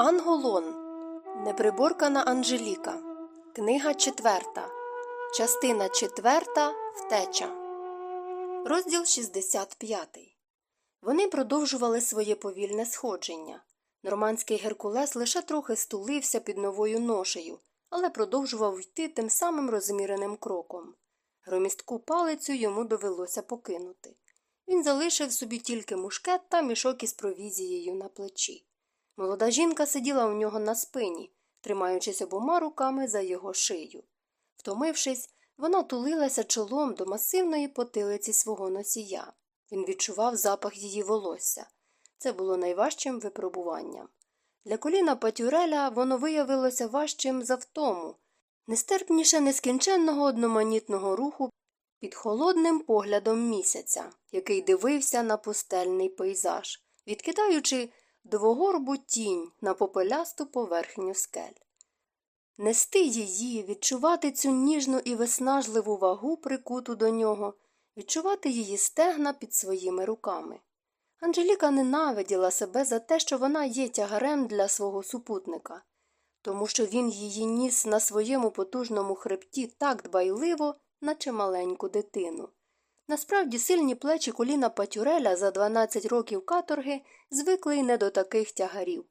Анголон. Неприборкана Анжеліка. Книга четверта. Частина четверта. Втеча. Розділ 65. Вони продовжували своє повільне сходження. Нормандський Геркулес лише трохи стулився під новою ношею, але продовжував йти тим самим розміреним кроком. Громістку палицю йому довелося покинути. Він залишив собі тільки мушкет та мішок із провізією на плечі. Молода жінка сиділа у нього на спині, тримаючись обома руками за його шию. Втомившись, вона тулилася чолом до масивної потилиці свого носія. Він відчував запах її волосся. Це було найважчим випробуванням. Для коліна Патюреля воно виявилося важчим за втому, нестерпніше нескінченного одноманітного руху під холодним поглядом місяця, який дивився на пустельний пейзаж, відкидаючи двогорбу тінь на попелясту поверхню скель. Нести її, відчувати цю ніжну і виснажливу вагу прикуту до нього, відчувати її стегна під своїми руками. Анжеліка ненавиділа себе за те, що вона є тягарем для свого супутника, тому що він її ніс на своєму потужному хребті так дбайливо, наче маленьку дитину. Насправді сильні плечі коліна Патюреля за 12 років каторги звикли й не до таких тягарів.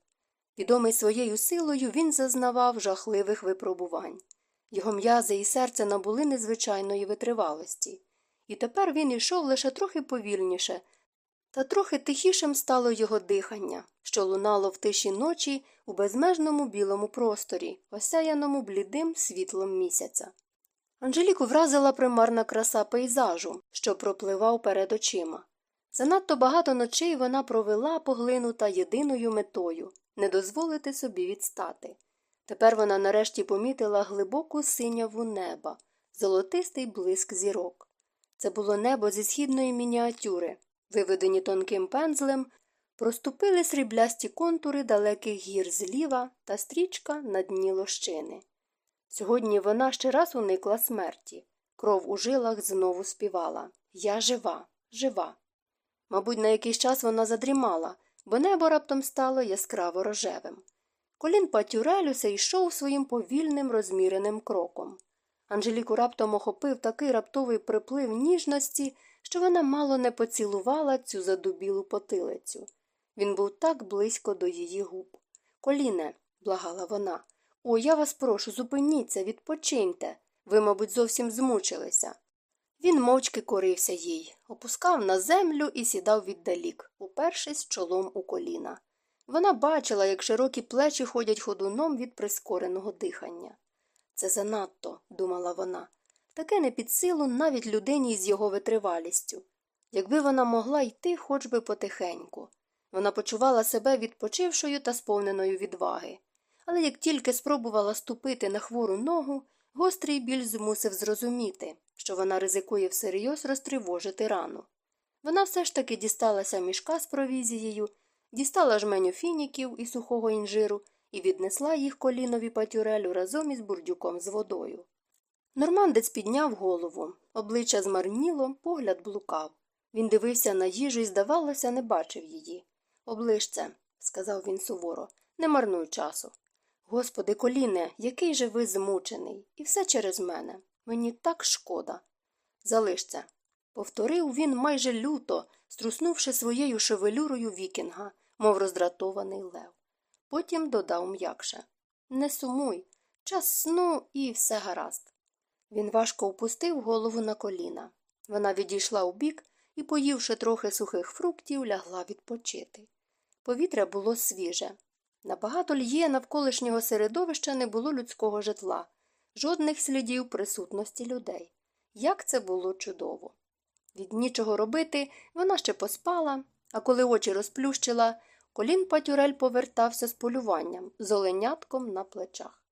Відомий своєю силою він зазнавав жахливих випробувань. Його м'язи і серце набули незвичайної витривалості. І тепер він ішов лише трохи повільніше, та трохи тихішим стало його дихання, що лунало в тиші ночі у безмежному білому просторі, осяяному блідим світлом місяця. Анжеліку вразила примарна краса пейзажу, що пропливав перед очима. Занадто багато ночей вона провела поглинута єдиною метою не дозволити собі відстати. Тепер вона нарешті помітила глибоку синяву неба, золотистий блиск зірок. Це було небо зі східної мініатюри, виведені тонким пензлем, проступили сріблясті контури далеких гір зліва та стрічка на дні лощини. Сьогодні вона ще раз уникла смерті. Кров у жилах знову співала Я жива, жива. Мабуть, на якийсь час вона задрімала, бо небо раптом стало яскраво рожевим. Колін Патюрелюся йшов своїм повільним розміреним кроком. Анжеліку раптом охопив такий раптовий приплив ніжності, що вона мало не поцілувала цю задубілу потилицю. Він був так близько до її губ. Коліне, благала вона, о, я вас прошу, зупиніться, відпочиньте. Ви, мабуть, зовсім змучилися. Він мовчки корився їй, опускав на землю і сідав віддалік, упершись чолом у коліна. Вона бачила, як широкі плечі ходять ходуном від прискореного дихання. Це занадто, думала вона, таке не під силу навіть людині з його витривалістю. Якби вона могла йти хоч би потихеньку. Вона почувала себе відпочившою та сповненою відваги. Але як тільки спробувала ступити на хвору ногу, гострий біль змусив зрозуміти, що вона ризикує всерйоз розтривожити рану. Вона все ж таки дісталася мішка з провізією, дістала жменю фініків і сухого інжиру і віднесла їх колінові патюрелю разом із бурдюком з водою. Нормандець підняв голову, обличчя змарніло, погляд блукав. Він дивився на їжу і, здавалося, не бачив її. Оближ це, сказав він суворо, не марнуй часу. Господи, коліне, який же ви змучений, і все через мене. Мені так шкода. Залиш. Повторив він майже люто, струснувши своєю шевелюрою вікінга, мов роздратований лев. Потім додав м'якше Не сумуй, час сну і все гаразд. Він важко опустив голову на коліна. Вона відійшла у бік і, поївши трохи сухих фруктів, лягла відпочити. Повітря було свіже. На багато льє навколишнього середовища не було людського житла, жодних слідів присутності людей. Як це було чудово. Від нічого робити вона ще поспала, а коли очі розплющила, колін Патюрель повертався з полюванням, з оленятком на плечах.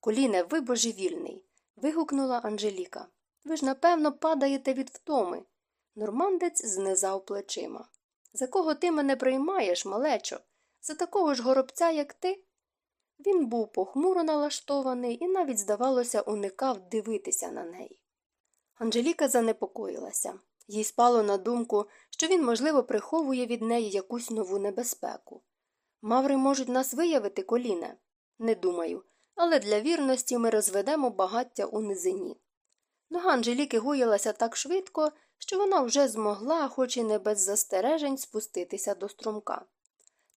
Коліне, ви божевільний. вигукнула Анжеліка. Ви ж, напевно, падаєте від втоми. Нормандець знизав плечима. За кого ти мене приймаєш, малечо? За такого ж горобця, як ти? Він був похмуро налаштований і навіть, здавалося, уникав дивитися на неї. Анжеліка занепокоїлася. Їй спало на думку, що він, можливо, приховує від неї якусь нову небезпеку. Маври можуть нас виявити, коліне? Не думаю, але для вірності ми розведемо багаття у низині. Нога Анжеліки гоїлася так швидко, що вона вже змогла, хоч і не без застережень, спуститися до струмка.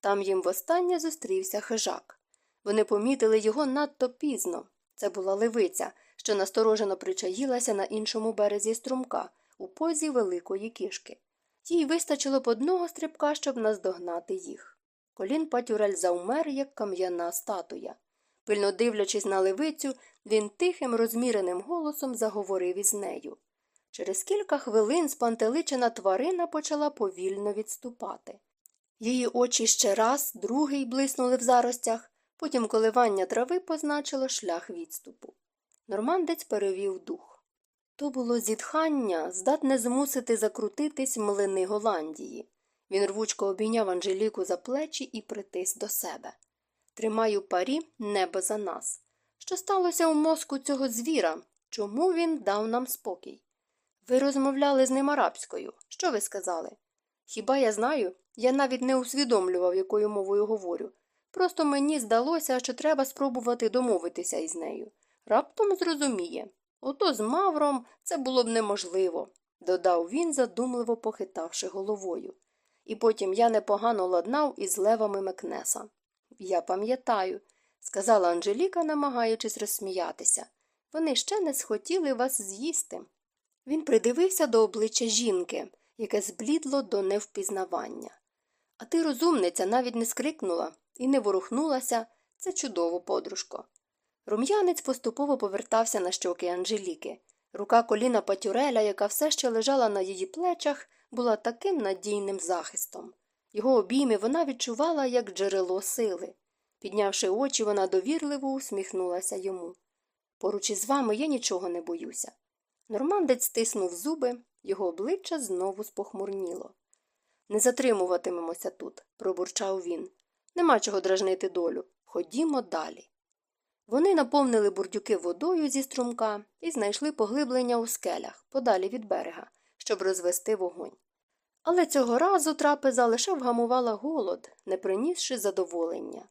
Там їм востаннє зустрівся хижак. Вони помітили його надто пізно. Це була левиця, що насторожено причаїлася на іншому березі струмка, у позі великої кішки. Їй вистачило б одного стрибка, щоб наздогнати їх. Колін Патюрель завмер, як кам'яна статуя. Пильно дивлячись на левицю, він тихим, розміреним голосом заговорив із нею. Через кілька хвилин спантеличена тварина почала повільно відступати. Її очі ще раз, другий блиснули в заростях, потім коливання трави позначило шлях відступу. Нормандець перевів дух. То було зітхання, здатне змусити закрутитись млини Голландії. Він рвучко обійняв Анжеліку за плечі і притис до себе. Тримаю парі небо за нас. Що сталося у мозку цього звіра? Чому він дав нам спокій? Ви розмовляли з ним арабською. Що ви сказали? Хіба я знаю? Я навіть не усвідомлював, якою мовою говорю. Просто мені здалося, що треба спробувати домовитися із нею. Раптом зрозуміє. Ото з Мавром це було б неможливо, додав він, задумливо похитавши головою. І потім я непогано ладнав із левами Мекнеса. Я пам'ятаю, сказала Анжеліка, намагаючись розсміятися. Вони ще не схотіли вас з'їсти. Він придивився до обличчя жінки, яке зблідло до невпізнавання. А ти, розумниця, навіть не скрикнула і не ворухнулася це чудово, подружко. Рум'янець поступово повертався на щоки Анжеліки. Рука коліна Патюреля, яка все ще лежала на її плечах, була таким надійним захистом. Його обійми вона відчувала, як джерело сили. Піднявши очі, вона довірливо усміхнулася йому. Поруч із вами я нічого не боюся. Нормандець стиснув зуби, його обличчя знову спохмурніло. Не затримуватимемося тут, пробурчав він. Нема чого дражнити долю. Ходімо далі. Вони наповнили бурдюки водою зі струмка і знайшли поглиблення у скелях, подалі від берега, щоб розвести вогонь. Але цього разу трапеза лише вгамувала голод, не принісши задоволення.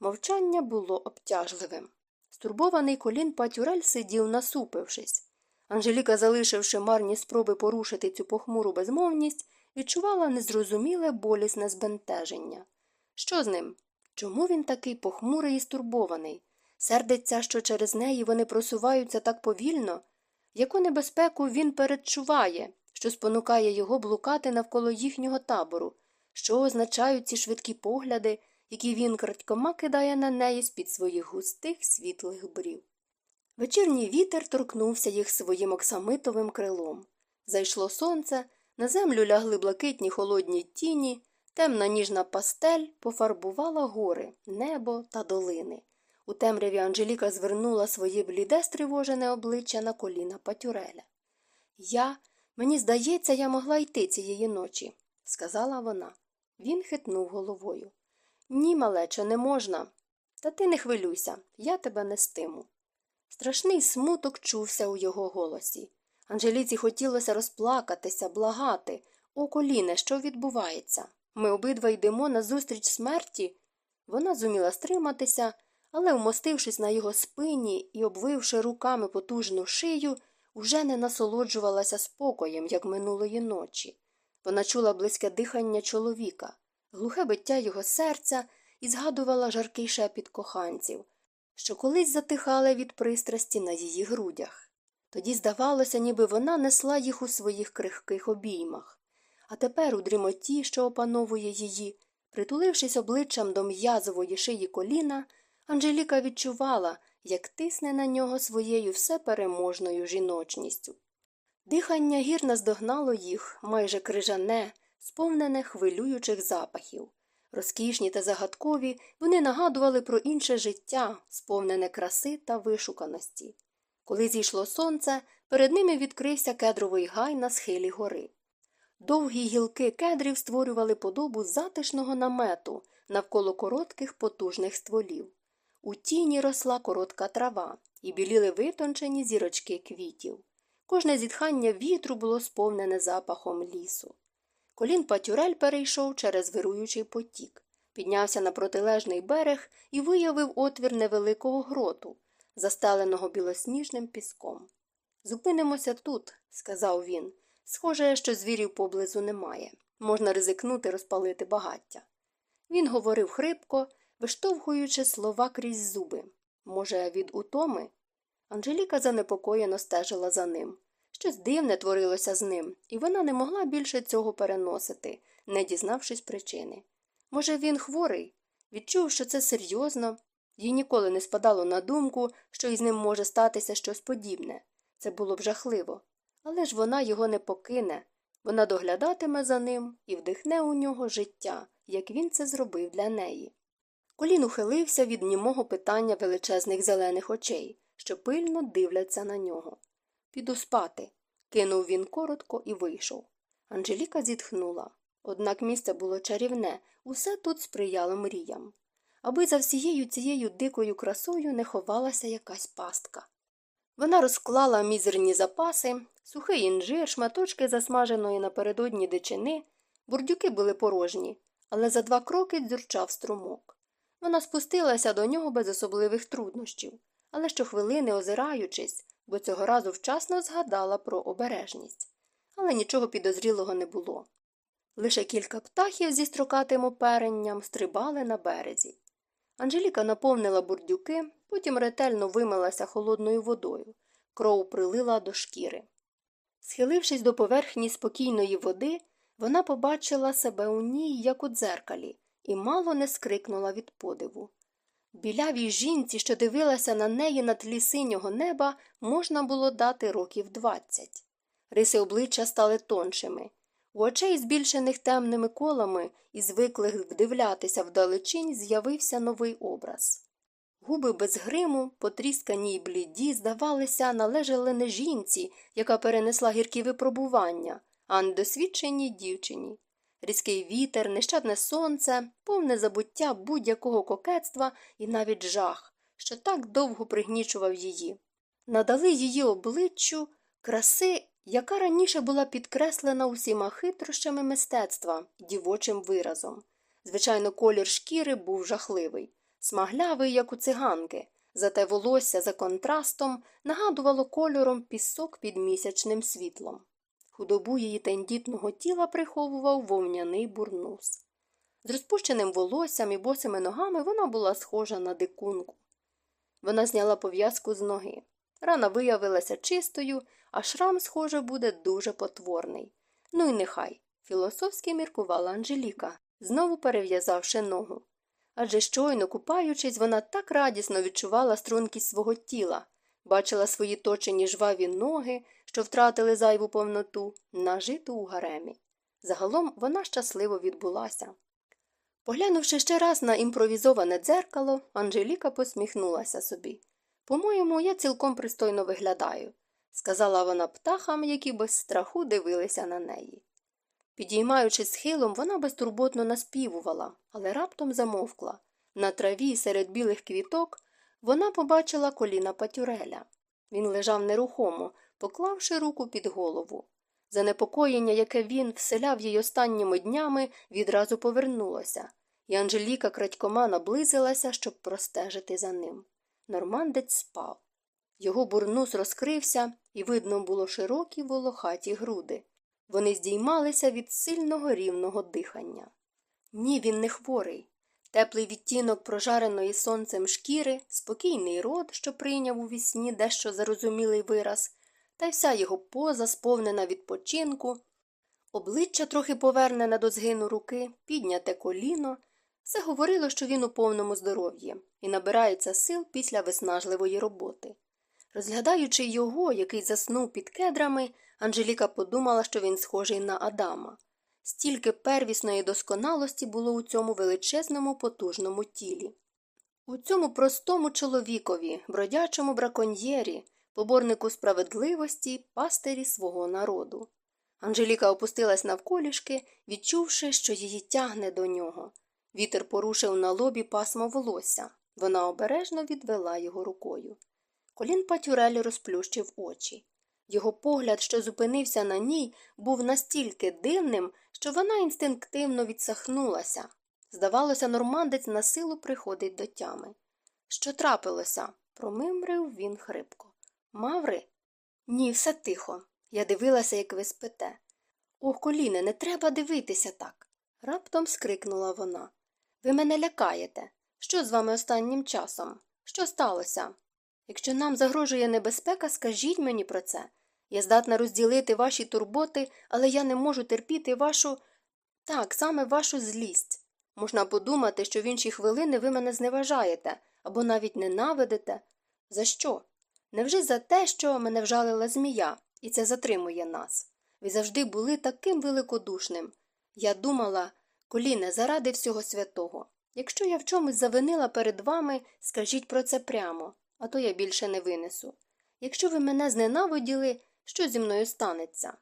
Мовчання було обтяжливим. Стурбований колін Патюрель сидів, насупившись. Анжеліка, залишивши марні спроби порушити цю похмуру безмовність, відчувала незрозуміле болісне збентеження. Що з ним? Чому він такий похмурий і стурбований? Сердиться, що через неї вони просуваються так повільно? Яку небезпеку він передчуває, що спонукає його блукати навколо їхнього табору, що означають ці швидкі погляди, які він крадькома кидає на неї з під своїх густих світлих брів. Вечірній вітер торкнувся їх своїм оксамитовим крилом. Зайшло сонце, на землю лягли блакитні холодні тіні, темна ніжна пастель пофарбувала гори, небо та долини. У темряві Анжеліка звернула своє бліде стривожене обличчя на коліна Патюреля. Я, мені здається, я могла йти цієї ночі, сказала вона. Він хитнув головою. Ні, малече, не можна. Та ти не хвилюйся, я тебе нестиму. Страшний смуток чувся у його голосі. Анжеліці хотілося розплакатися, благати. О, коліне, що відбувається? Ми обидва йдемо назустріч смерті. Вона зуміла стриматися, але, вмостившись на його спині і обвивши руками потужну шию, уже не насолоджувалася спокоєм, як минулої ночі. Вона чула близьке дихання чоловіка, глухе биття його серця і згадувала жаркий шепіт коханців, що колись затихали від пристрасті на її грудях. Тоді здавалося, ніби вона несла їх у своїх крихких обіймах. А тепер, у дрімоті, що опановує її, притулившись обличчям до м'язової шиї коліна, Анжеліка відчувала, як тисне на нього своєю всепереможною жіночністю. Дихання гір наздогнало їх, майже крижане, сповнене хвилюючих запахів. Розкішні та загадкові вони нагадували про інше життя, сповнене краси та вишуканості. Коли зійшло сонце, перед ними відкрився кедровий гай на схилі гори. Довгі гілки кедрів створювали подобу затишного намету навколо коротких потужних стволів. У тіні росла коротка трава і біліли витончені зірочки квітів. Кожне зітхання вітру було сповнене запахом лісу. Колін Патюрель перейшов через вируючий потік, піднявся на протилежний берег і виявив отвір невеликого гроту, застеленого білосніжним піском. Зупинимося тут, сказав він. Схоже, що звірів поблизу немає. Можна ризикнути розпалити багаття. Він говорив хрипко, виштовхуючи слова крізь зуби. Може, від утоми? Анжеліка занепокоєно стежила за ним. Щось дивне творилося з ним, і вона не могла більше цього переносити, не дізнавшись причини. Може, він хворий? Відчув, що це серйозно, їй ніколи не спадало на думку, що із ним може статися щось подібне. Це було б жахливо. Але ж вона його не покине. Вона доглядатиме за ним і вдихне у нього життя, як він це зробив для неї. Колін ухилився від німого питання величезних зелених очей, що пильно дивляться на нього. Піду спати, кинув він коротко і вийшов. Анжеліка зітхнула. Однак місце було чарівне, усе тут сприяло мріям. Аби за всією цією дикою красою не ховалася якась пастка. Вона розклала мізерні запаси, сухий інжир, шматочки засмаженої напередодні дичини, бурдюки були порожні, але за два кроки дзюрчав струмок. Вона спустилася до нього без особливих труднощів, але щохвилини озираючись, бо цього разу вчасно згадала про обережність. Але нічого підозрілого не було. Лише кілька птахів зі строкатим оперенням стрибали на березі. Анжеліка наповнила бурдюки, потім ретельно вимилася холодною водою, кров прилила до шкіри. Схилившись до поверхні спокійної води, вона побачила себе у ній, як у дзеркалі, і мало не скрикнула від подиву. Білявій жінці, що дивилася на неї на тлі синього неба, можна було дати років двадцять. Риси обличчя стали тоншими. У очей, збільшених темними колами і звиклих вдивлятися вдалечінь, з'явився новий образ. Губи без гриму, потріскані й бліді, здавалося, належали не жінці, яка перенесла гіркі випробування, а недосвідченій дівчині. Різкий вітер, нещадне сонце, повне забуття будь-якого кокетства і навіть жах, що так довго пригнічував її. Надали її обличчю краси, яка раніше була підкреслена усіма хитрощами мистецтва дівочим виразом. Звичайно, колір шкіри був жахливий, смаглявий, як у циганки, зате волосся за контрастом нагадувало кольором пісок під місячним світлом. Худобу її тендітного тіла приховував вовняний бурнус. З розпущеним волоссям і босими ногами вона була схожа на дикунку. Вона зняла пов'язку з ноги. Рана виявилася чистою, а шрам, схоже, буде дуже потворний. Ну і нехай, філософськи міркувала Анжеліка, знову перев'язавши ногу. Адже щойно купаючись, вона так радісно відчувала стрункість свого тіла, бачила свої точені жваві ноги, що втратили зайву повноту, нажиту у гаремі. Загалом вона щасливо відбулася. Поглянувши ще раз на імпровізоване дзеркало, Анжеліка посміхнулася собі. По-моєму, я цілком пристойно виглядаю, сказала вона птахам, які без страху дивилися на неї. Підіймаючись схилом, вона безтурботно наспівувала, але раптом замовкла. На траві серед білих квіток вона побачила коліна Патюреля. Він лежав нерухомо, поклавши руку під голову. Занепокоєння, яке він вселяв їй останніми днями, відразу повернулося, і Анжеліка крадькома наблизилася, щоб простежити за ним. Нормандець спав. Його бурнус розкрився, і видно було широкі волохаті груди. Вони здіймалися від сильного рівного дихання. Ні, він не хворий. Теплий відтінок прожареної сонцем шкіри, спокійний рот, що прийняв у вісні дещо зарозумілий вираз, та й вся його поза, сповнена відпочинку, обличчя трохи повернене до згину руки, підняте коліно, все говорило, що він у повному здоров'ї і набирається сил після виснажливої роботи. Розглядаючи його, який заснув під кедрами, Анжеліка подумала, що він схожий на Адама. Стільки первісної досконалості було у цьому величезному потужному тілі. У цьому простому чоловікові, бродячому браконьєрі, поборнику справедливості, пастирі свого народу. Анжеліка опустилась навколішки, відчувши, що її тягне до нього. Вітер порушив на лобі пасмо волосся. Вона обережно відвела його рукою. Колін Патюрель розплющив очі. Його погляд, що зупинився на ній, був настільки дивним, що вона інстинктивно відсахнулася. Здавалося, нормандець на силу приходить до тями. Що трапилося? промимрив він хрипко. Маври? Ні, все тихо. Я дивилася, як ви спите. Ох, коліне, не треба дивитися так. раптом скрикнула вона. Ви мене лякаєте. Що з вами останнім часом? Що сталося? Якщо нам загрожує небезпека, скажіть мені про це. Я здатна розділити ваші турботи, але я не можу терпіти вашу. Так, саме вашу злість. Можна подумати, що в інші хвилини ви мене зневажаєте або навіть ненавидите. За що? Невже за те, що мене вжалила змія, і це затримує нас? Ви завжди були таким великодушним. Я думала, коліне, заради всього святого. Якщо я в чомусь завинила перед вами, скажіть про це прямо, а то я більше не винесу. Якщо ви мене зненавиділи, що зі мною станеться?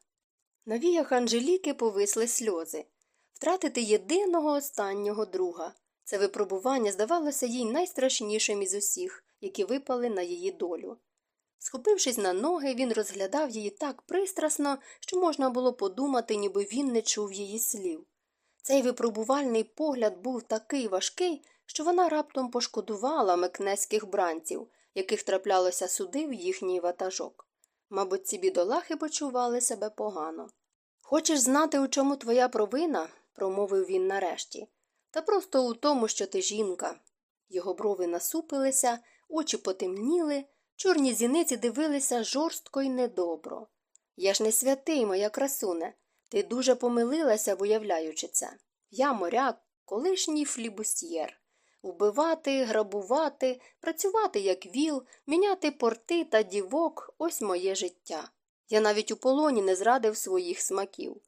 На віях Анжеліки повисли сльози. Втратити єдиного останнього друга. Це випробування здавалося їй найстрашнішим із усіх, які випали на її долю. Схопившись на ноги, він розглядав її так пристрасно, що можна було подумати, ніби він не чув її слів. Цей випробувальний погляд був такий важкий, що вона раптом пошкодувала мекнеських бранців, яких траплялося суди в їхній ватажок. Мабуть, ці бідолахи почували себе погано. Хочеш знати, у чому твоя провина? промовив він нарешті. Та просто у тому, що ти жінка. Його брови насупилися, очі потемніли, чорні зіниці дивилися жорстко й недобро. Я ж не святий, моя красуне. Ти дуже помилилася, виявляючи це. Я моряк, колишній флібустьєр. Вбивати, грабувати, працювати як віл, міняти порти та дівок ось моє життя. Я навіть у полоні не зрадив своїх смаків.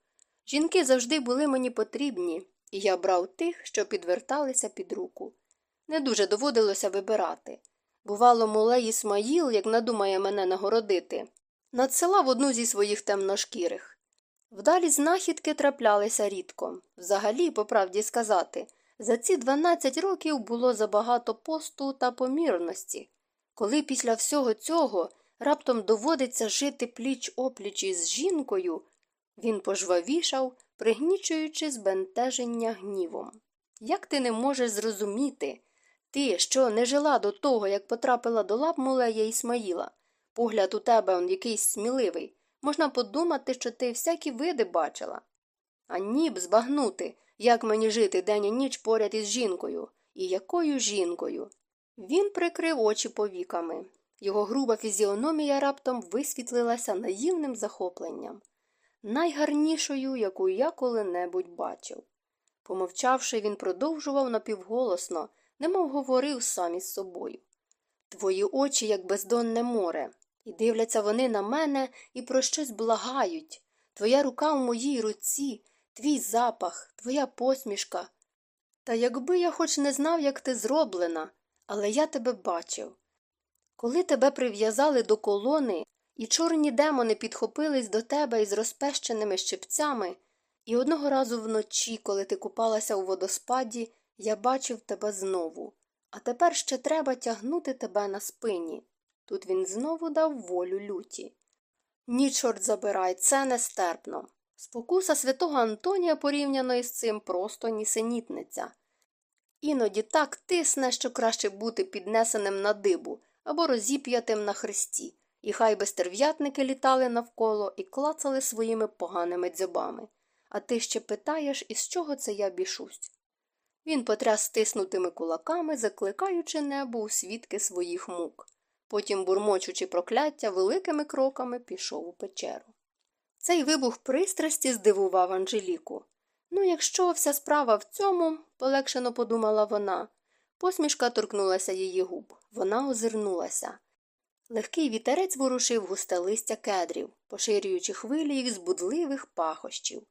Жінки завжди були мені потрібні, і я брав тих, що підверталися під руку. Не дуже доводилося вибирати. Бувало, мулей Ісмаїл, як надумає мене нагородити, надсилав одну зі своїх темношкірих. Вдалі знахідки траплялися рідко. Взагалі, по правді сказати, за ці 12 років було забагато посту та помірності. Коли після всього цього раптом доводиться жити пліч опліч із жінкою, він пожвавішав, пригнічуючи збентеження гнівом. Як ти не можеш зрозуміти? Ти, що не жила до того, як потрапила до лап мулея Ісмаїла, погляд у тебе он якийсь сміливий, можна подумати, що ти всякі види бачила. А ні б збагнути, як мені жити день і ніч поряд із жінкою, і якою жінкою. Він прикрив очі повіками. Його груба фізіономія раптом висвітлилася наївним захопленням, найгарнішою, яку я коли-небудь бачив. Помовчавши, він продовжував напівголосно, немов говорив сам із собою. Твої очі, як бездонне море, і дивляться вони на мене і про щось благають. Твоя рука в моїй руці, твій запах, твоя посмішка. Та якби я хоч не знав, як ти зроблена, але я тебе бачив. Коли тебе прив'язали до колони, і чорні демони підхопились до тебе із розпещеними щипцями, і одного разу вночі, коли ти купалася у водоспаді, я бачив тебе знову, а тепер ще треба тягнути тебе на спині. Тут він знову дав волю люті. Ні, чорт забирай, це нестерпно. Спокуса святого Антонія порівняно із цим просто нісенітниця. Іноді так тисне, що краще бути піднесеним на дибу або розіп'ятим на хресті, і хай би стерв'ятники літали навколо і клацали своїми поганими дзьобами. А ти ще питаєш, із чого це я бішусь? Він потряс стиснутими кулаками, закликаючи небо у свідки своїх мук. Потім, бурмочучи прокляття, великими кроками пішов у печеру. Цей вибух пристрасті здивував Анжеліку. Ну, якщо вся справа в цьому, полегшено подумала вона. Посмішка торкнулася її губ. Вона озирнулася. Легкий вітерець ворушив густе листя кедрів, поширюючи хвилі їх збудливих пахощів.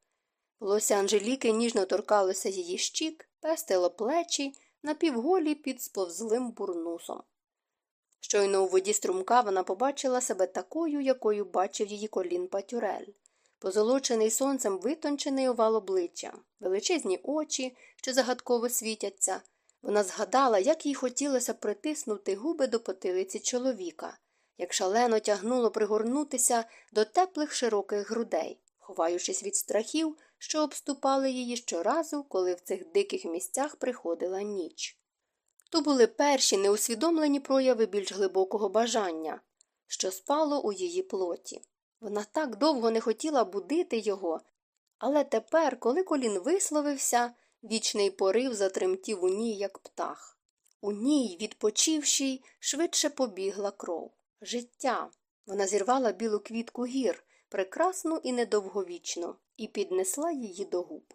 Волосся Анжеліки ніжно торкалося її щік, пестило плечі, напівголі під сповзлим бурнусом. Щойно у воді струмка вона побачила себе такою, якою бачив її колін патюрель. Позолочений сонцем витончений овал обличчя, величезні очі, що загадково світяться. Вона згадала, як їй хотілося притиснути губи до потилиці чоловіка, як шалено тягнуло пригорнутися до теплих широких грудей. Ховаючись від страхів, що обступали її щоразу, коли в цих диких місцях приходила ніч. То були перші неусвідомлені прояви більш глибокого бажання, що спало у її плоті. Вона так довго не хотіла будити його, але тепер, коли колін висловився, вічний порив затремтів у ній, як птах. У ній, відпочивши, швидше побігла кров. Життя. Вона зірвала білу квітку гір, прекрасну і недовговічну, і піднесла її до губ.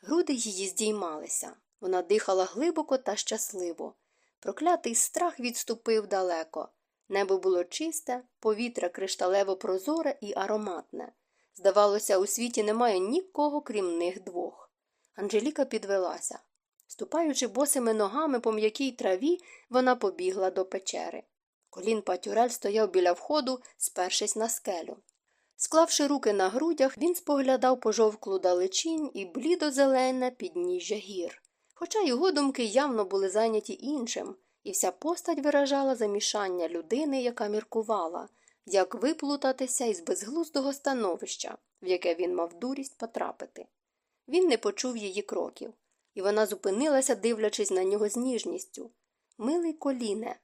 Груди її здіймалися. Вона дихала глибоко та щасливо. Проклятий страх відступив далеко. Небо було чисте, повітря кришталево прозоре і ароматне. Здавалося, у світі немає нікого, крім них двох. Анжеліка підвелася. Ступаючи босими ногами по м'якій траві, вона побігла до печери. Колін Патюрель стояв біля входу, спершись на скелю. Склавши руки на грудях, він споглядав пожовклу далечінь і блідо-зелене підніжжя гір. Хоча його думки явно були зайняті іншим, і вся постать виражала замішання людини, яка міркувала, як виплутатися із безглуздого становища, в яке він мав дурість потрапити. Він не почув її кроків, і вона зупинилася, дивлячись на нього з ніжністю. Милий коліне,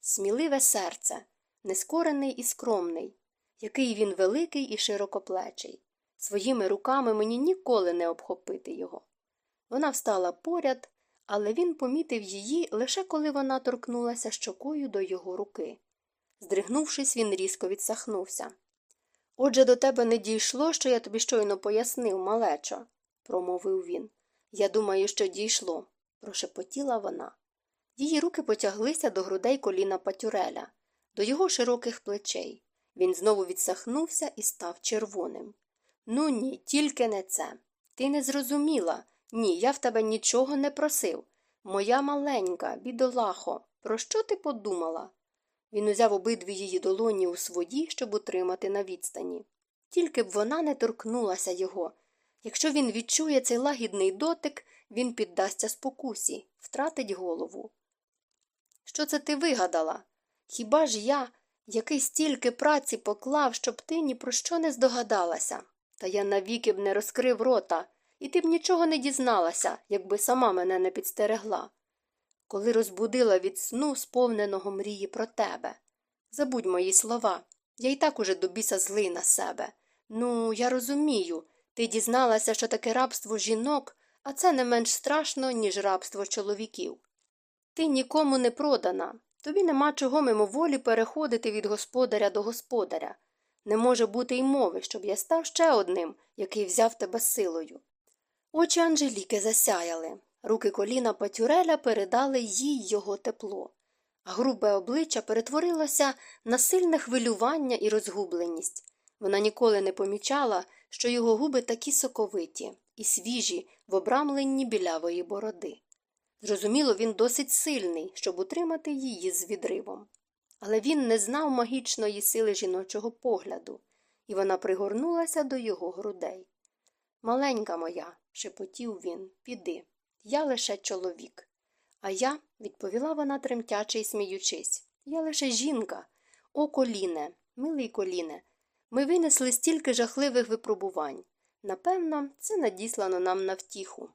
сміливе серце, нескорений і скромний, який він великий і широкоплечий. Своїми руками мені ніколи не обхопити його. Вона встала поряд, але він помітив її лише коли вона торкнулася щокою до його руки. Здригнувшись, він різко відсахнувся. Отже, до тебе не дійшло, що я тобі щойно пояснив, малечо, промовив він. Я думаю, що дійшло, прошепотіла вона. Її руки потяглися до грудей коліна Патюреля, до його широких плечей. Він знову відсахнувся і став червоним. Ну ні, тільки не це. Ти не зрозуміла. Ні, я в тебе нічого не просив. Моя маленька, бідолахо, про що ти подумала? Він узяв обидві її долоні у свої, щоб утримати на відстані. Тільки б вона не торкнулася його. Якщо він відчує цей лагідний дотик, він піддасться спокусі, втратить голову. Що це ти вигадала? Хіба ж я, який стільки праці поклав, щоб ти ні про що не здогадалася? Та я навіки б не розкрив рота, і ти б нічого не дізналася, якби сама мене не підстерегла. Коли розбудила від сну, сповненого мрії про тебе. Забудь мої слова. Я й так уже до біса злий на себе. Ну, я розумію. Ти дізналася, що таке рабство жінок, а це не менш страшно, ніж рабство чоловіків. Ти нікому не продана, тобі нема чого мимоволі переходити від господаря до господаря. Не може бути й мови, щоб я став ще одним, який взяв тебе силою. Очі Анжеліки засяяли, руки коліна Патюреля передали їй його тепло, а грубе обличчя перетворилося на сильне хвилювання і розгубленість. Вона ніколи не помічала, що його губи такі соковиті і свіжі в обрамленні білявої бороди. Зрозуміло, він досить сильний, щоб утримати її з відривом. Але він не знав магічної сили жіночого погляду, і вона пригорнулася до його грудей. Маленька моя, шепотів він, піди. Я лише чоловік. А я, відповіла вона тремтяче й сміючись, я лише жінка. О, коліне, милий коліне, ми винесли стільки жахливих випробувань. Напевно, це надіслано нам на втіху.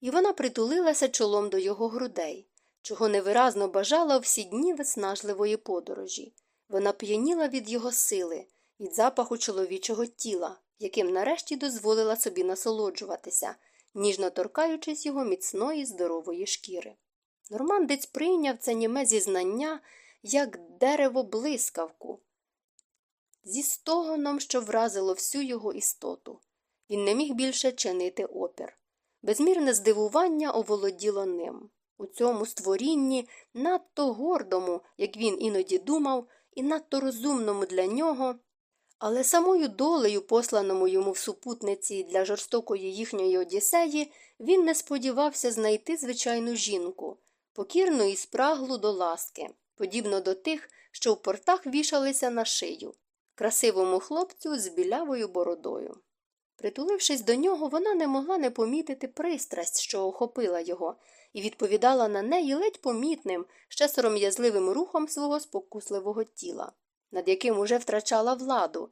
І вона притулилася чолом до його грудей, чого невиразно бажала всі дні виснажливої подорожі. Вона п'яніла від його сили, від запаху чоловічого тіла, яким нарешті дозволила собі насолоджуватися, ніжно торкаючись його міцної здорової шкіри. Нормандець прийняв це німе зізнання, як дерево блискавку, зі стогоном, що вразило всю його істоту. Він не міг більше чинити опір. Безмірне здивування оволоділо ним. У цьому створінні, надто гордому, як він іноді думав, і надто розумному для нього, але самою долею, посланому йому в супутниці для жорстокої їхньої одіссеї, він не сподівався знайти звичайну жінку, покірну і спраглу до ласки, подібно до тих, що в портах вішалися на шию, красивому хлопцю з білявою бородою. Притулившись до нього, вона не могла не помітити пристрасть, що охопила його, і відповідала на неї ледь помітним, ще сором'язливим рухом свого спокусливого тіла, над яким уже втрачала владу,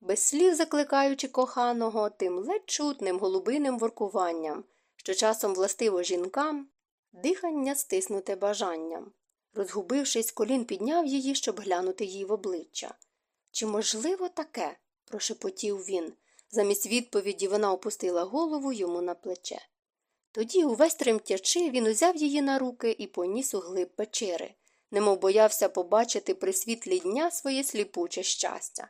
без слів закликаючи коханого тим ледь чутним голубиним воркуванням, що часом властиво жінкам, дихання стиснуте бажанням. Розгубившись, колін підняв її, щоб глянути їй в обличчя. Чи можливо таке? прошепотів він. Замість відповіді вона опустила голову йому на плече. Тоді, увесь тремтячи, він узяв її на руки і поніс у глиб печери, немов боявся побачити при світлі дня своє сліпуче щастя.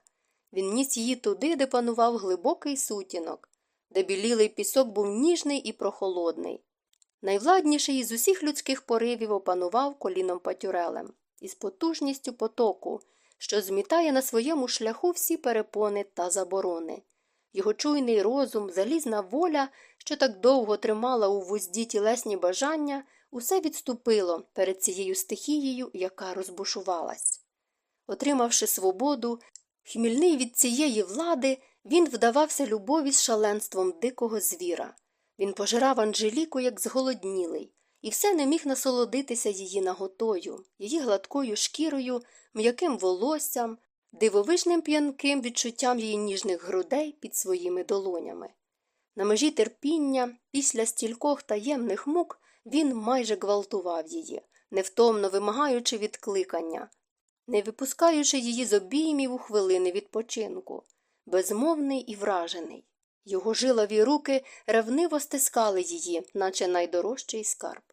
Він ніс її туди, де панував глибокий сутінок, де білілий пісок був ніжний і прохолодний. Найвладніший із усіх людських поривів опанував коліном патюрелем із потужністю потоку, що змітає на своєму шляху всі перепони та заборони. Його чуйний розум, залізна воля, що так довго тримала у вузді тілесні бажання, усе відступило перед цією стихією, яка розбушувалась. Отримавши свободу, хмільний від цієї влади, він вдавався любові з шаленством дикого звіра. Він пожирав Анжеліку, як зголоднілий, і все не міг насолодитися її наготою, її гладкою шкірою, м'яким волоссям, дивовижним п'янким відчуттям її ніжних грудей під своїми долонями. На межі терпіння, після стількох таємних мук, він майже гвалтував її, невтомно вимагаючи відкликання, не випускаючи її з обіймів у хвилини відпочинку, безмовний і вражений. Його жилові руки ревниво стискали її, наче найдорожчий скарб.